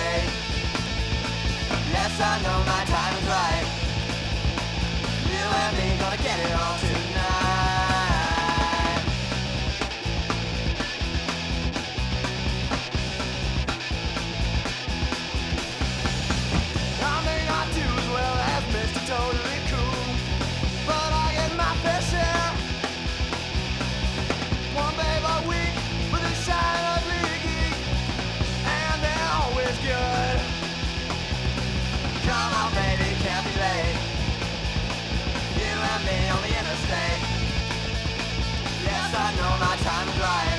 mistake. Yes, I know my time is right. You and me gonna get it all. I know my time is right.